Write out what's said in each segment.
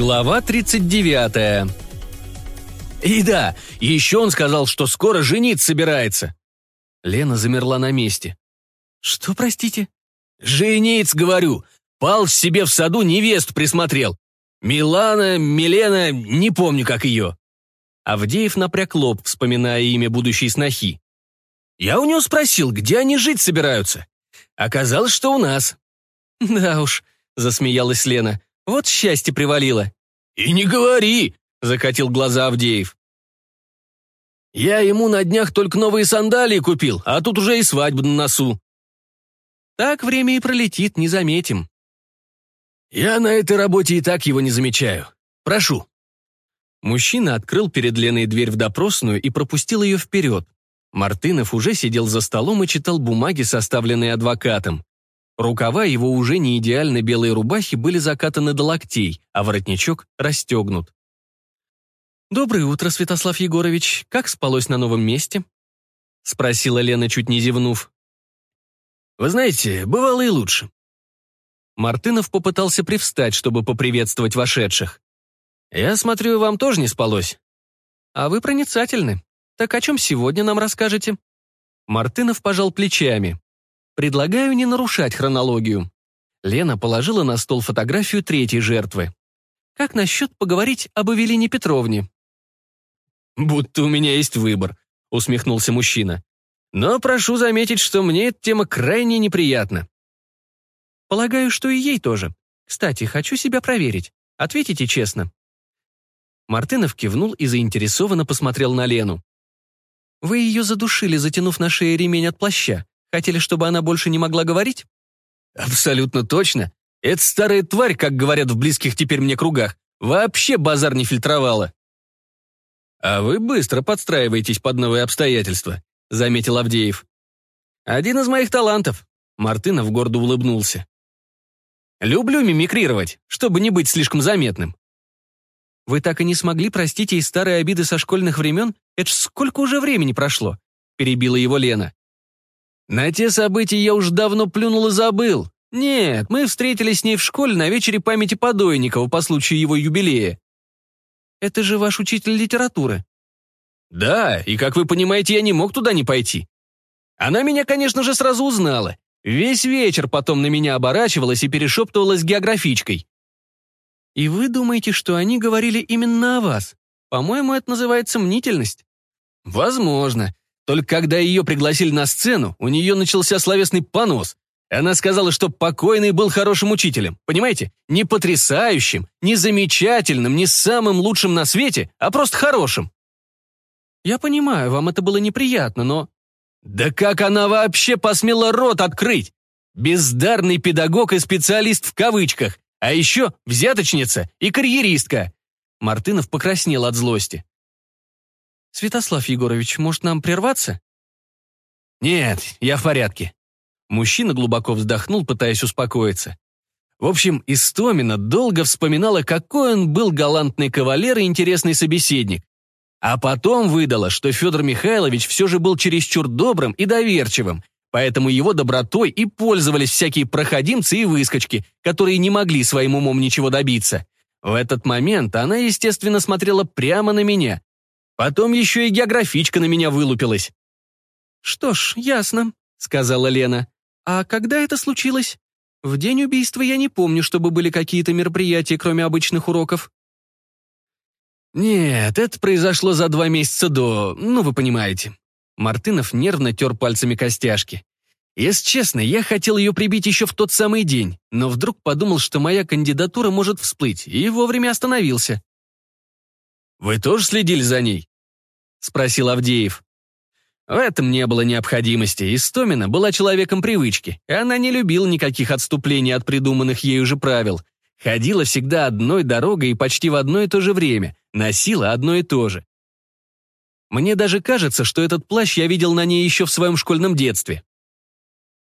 Глава 39. И да, еще он сказал, что скоро жениться собирается. Лена замерла на месте. Что, простите? Жениться, говорю. Палч себе в саду невесту присмотрел. Милана, Милена, не помню, как ее. Авдеев напряг лоб, вспоминая имя будущей снохи. Я у него спросил, где они жить собираются. Оказалось, что у нас. Да уж, засмеялась Лена. Вот счастье привалило. И не говори, закатил глаза Авдеев. Я ему на днях только новые сандалии купил, а тут уже и свадьба на носу. Так время и пролетит, не заметим. Я на этой работе и так его не замечаю. Прошу. Мужчина открыл перед Леной дверь в допросную и пропустил ее вперед. Мартынов уже сидел за столом и читал бумаги, составленные адвокатом. Рукава его уже не идеально белой рубахи были закатаны до локтей, а воротничок расстегнут. «Доброе утро, Святослав Егорович. Как спалось на новом месте?» — спросила Лена, чуть не зевнув. «Вы знаете, бывало и лучше». Мартынов попытался привстать, чтобы поприветствовать вошедших. «Я смотрю, вам тоже не спалось». «А вы проницательны. Так о чем сегодня нам расскажете?» Мартынов пожал плечами. «Предлагаю не нарушать хронологию». Лена положила на стол фотографию третьей жертвы. «Как насчет поговорить об Эвелине Петровне?» «Будто у меня есть выбор», — усмехнулся мужчина. «Но прошу заметить, что мне эта тема крайне неприятна». «Полагаю, что и ей тоже. Кстати, хочу себя проверить. Ответите честно». Мартынов кивнул и заинтересованно посмотрел на Лену. «Вы ее задушили, затянув на шее ремень от плаща. Хотели, чтобы она больше не могла говорить?» «Абсолютно точно. Эта старая тварь, как говорят в близких теперь мне кругах, вообще базар не фильтровала». «А вы быстро подстраиваетесь под новые обстоятельства», — заметил Авдеев. «Один из моих талантов», — Мартынов гордо улыбнулся. «Люблю мимикрировать, чтобы не быть слишком заметным». «Вы так и не смогли простить ей старые обиды со школьных времен? Это ж сколько уже времени прошло?» — перебила его Лена. «На те события я уж давно плюнул и забыл. Нет, мы встретились с ней в школе на вечере памяти Подойникова по случаю его юбилея. Это же ваш учитель литературы». «Да, и, как вы понимаете, я не мог туда не пойти. Она меня, конечно же, сразу узнала. Весь вечер потом на меня оборачивалась и перешептывалась географичкой». «И вы думаете, что они говорили именно о вас? По-моему, это называется мнительность». «Возможно. Только когда ее пригласили на сцену, у нее начался словесный понос. Она сказала, что покойный был хорошим учителем, понимаете? Не потрясающим, не замечательным, не самым лучшим на свете, а просто хорошим. Я понимаю, вам это было неприятно, но... Да как она вообще посмела рот открыть? Бездарный педагог и специалист в кавычках, а еще взяточница и карьеристка. Мартынов покраснел от злости. «Святослав Егорович, может, нам прерваться?» «Нет, я в порядке. Мужчина глубоко вздохнул, пытаясь успокоиться. В общем, Истомина долго вспоминала, какой он был галантный кавалер и интересный собеседник. А потом выдала, что Федор Михайлович все же был чересчур добрым и доверчивым, поэтому его добротой и пользовались всякие проходимцы и выскочки, которые не могли своим умом ничего добиться. В этот момент она, естественно, смотрела прямо на меня. Потом еще и географичка на меня вылупилась. «Что ж, ясно», — сказала Лена. «А когда это случилось? В день убийства я не помню, чтобы были какие-то мероприятия, кроме обычных уроков». «Нет, это произошло за два месяца до... Ну, вы понимаете». Мартынов нервно тер пальцами костяшки. Если честно, я хотел ее прибить еще в тот самый день, но вдруг подумал, что моя кандидатура может всплыть, и вовремя остановился. «Вы тоже следили за ней?» — спросил Авдеев. В этом не было необходимости. Истомина была человеком привычки, и она не любила никаких отступлений от придуманных ею же правил. Ходила всегда одной дорогой и почти в одно и то же время, носила одно и то же. Мне даже кажется, что этот плащ я видел на ней еще в своем школьном детстве.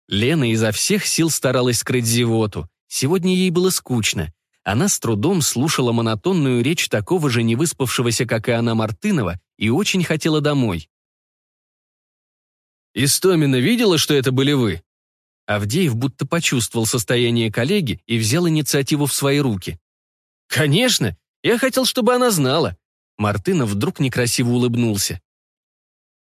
Лена изо всех сил старалась скрыть зевоту. Сегодня ей было скучно. Она с трудом слушала монотонную речь такого же невыспавшегося, как и она Мартынова, и очень хотела домой. «Истомина видела, что это были вы?» Авдеев будто почувствовал состояние коллеги и взял инициативу в свои руки. «Конечно! Я хотел, чтобы она знала!» Мартынов вдруг некрасиво улыбнулся.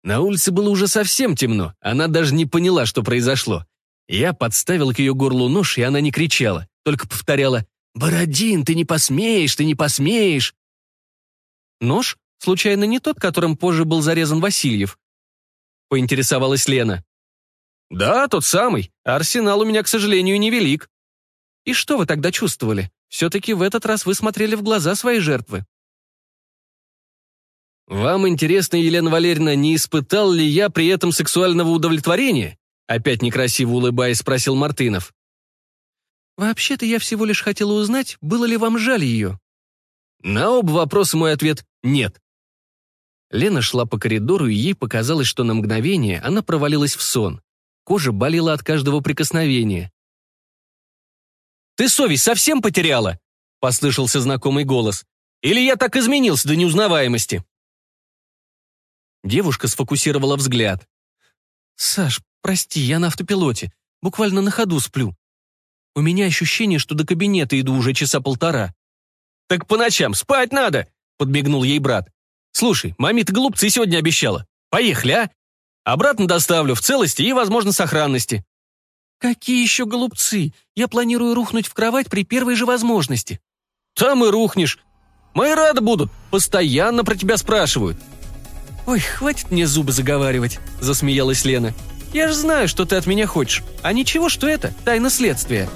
На улице было уже совсем темно, она даже не поняла, что произошло. Я подставил к ее горлу нож, и она не кричала, только повторяла «Бородин, ты не посмеешь, ты не посмеешь!» Нож, случайно, не тот, которым позже был зарезан Васильев? Поинтересовалась Лена. Да, тот самый. Арсенал у меня, к сожалению, невелик. И что вы тогда чувствовали? Все-таки в этот раз вы смотрели в глаза своей жертвы. «Вам интересно, Елена Валерьевна, не испытал ли я при этом сексуального удовлетворения?» Опять некрасиво улыбаясь, спросил Мартынов. «Вообще-то я всего лишь хотела узнать, было ли вам жаль ее?» На оба вопроса мой ответ «нет». Лена шла по коридору, и ей показалось, что на мгновение она провалилась в сон. Кожа болела от каждого прикосновения. «Ты совесть совсем потеряла?» — послышался знакомый голос. «Или я так изменился до неузнаваемости?» Девушка сфокусировала взгляд. «Саш, прости, я на автопилоте. Буквально на ходу сплю. У меня ощущение, что до кабинета иду уже часа полтора». «Так по ночам спать надо!» — подмигнул ей брат. «Слушай, маме-то голубцы сегодня обещала. Поехали, а? Обратно доставлю в целости и, возможно, сохранности». «Какие еще голубцы? Я планирую рухнуть в кровать при первой же возможности». «Там и рухнешь. Мои рады будут. Постоянно про тебя спрашивают. «Ой, хватит мне зубы заговаривать», — засмеялась Лена. «Я же знаю, что ты от меня хочешь. А ничего, что это тайна следствия».